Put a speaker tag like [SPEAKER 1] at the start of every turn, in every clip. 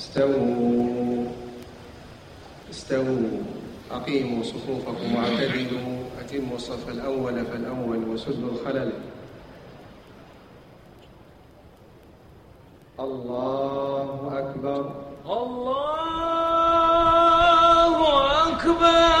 [SPEAKER 1] استووا. استووا. أقيموا صفوفكم واعتدلوا. أتموا الصف الأول فالأول وسدوا الخلل. الله أكبر
[SPEAKER 2] الله أكبر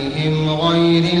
[SPEAKER 1] غير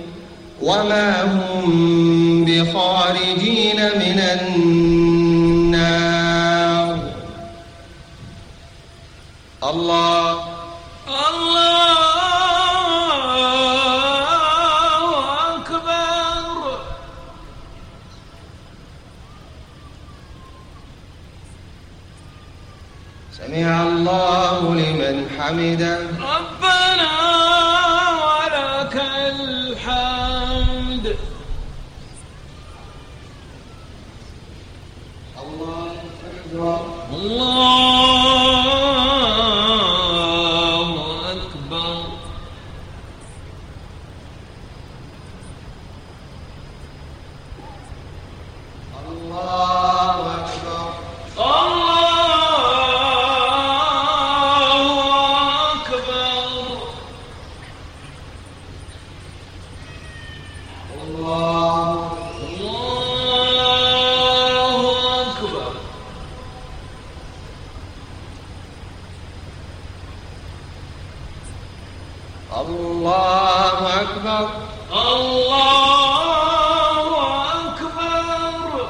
[SPEAKER 1] وما هم بخارجين من النار. الله.
[SPEAKER 2] الله أكبر.
[SPEAKER 1] سمع الله لمن حمده. الله أكبر
[SPEAKER 2] الله أكبر
[SPEAKER 1] الله أكبر
[SPEAKER 2] الله أكبر
[SPEAKER 1] الله
[SPEAKER 2] الله أكبر
[SPEAKER 1] الله أكبر
[SPEAKER 2] الله أكبر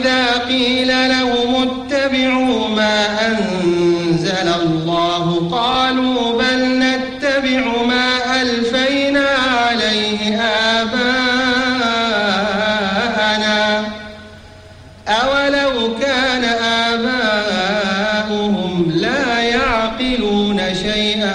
[SPEAKER 1] وإذا قيل لهم اتبعوا ما أنزل الله قالوا بل نتبع ما ألفينا عليه آباءنا. أولو كان آباؤهم لا يعقلون شيئا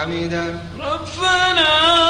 [SPEAKER 1] حميدا.
[SPEAKER 2] ربنا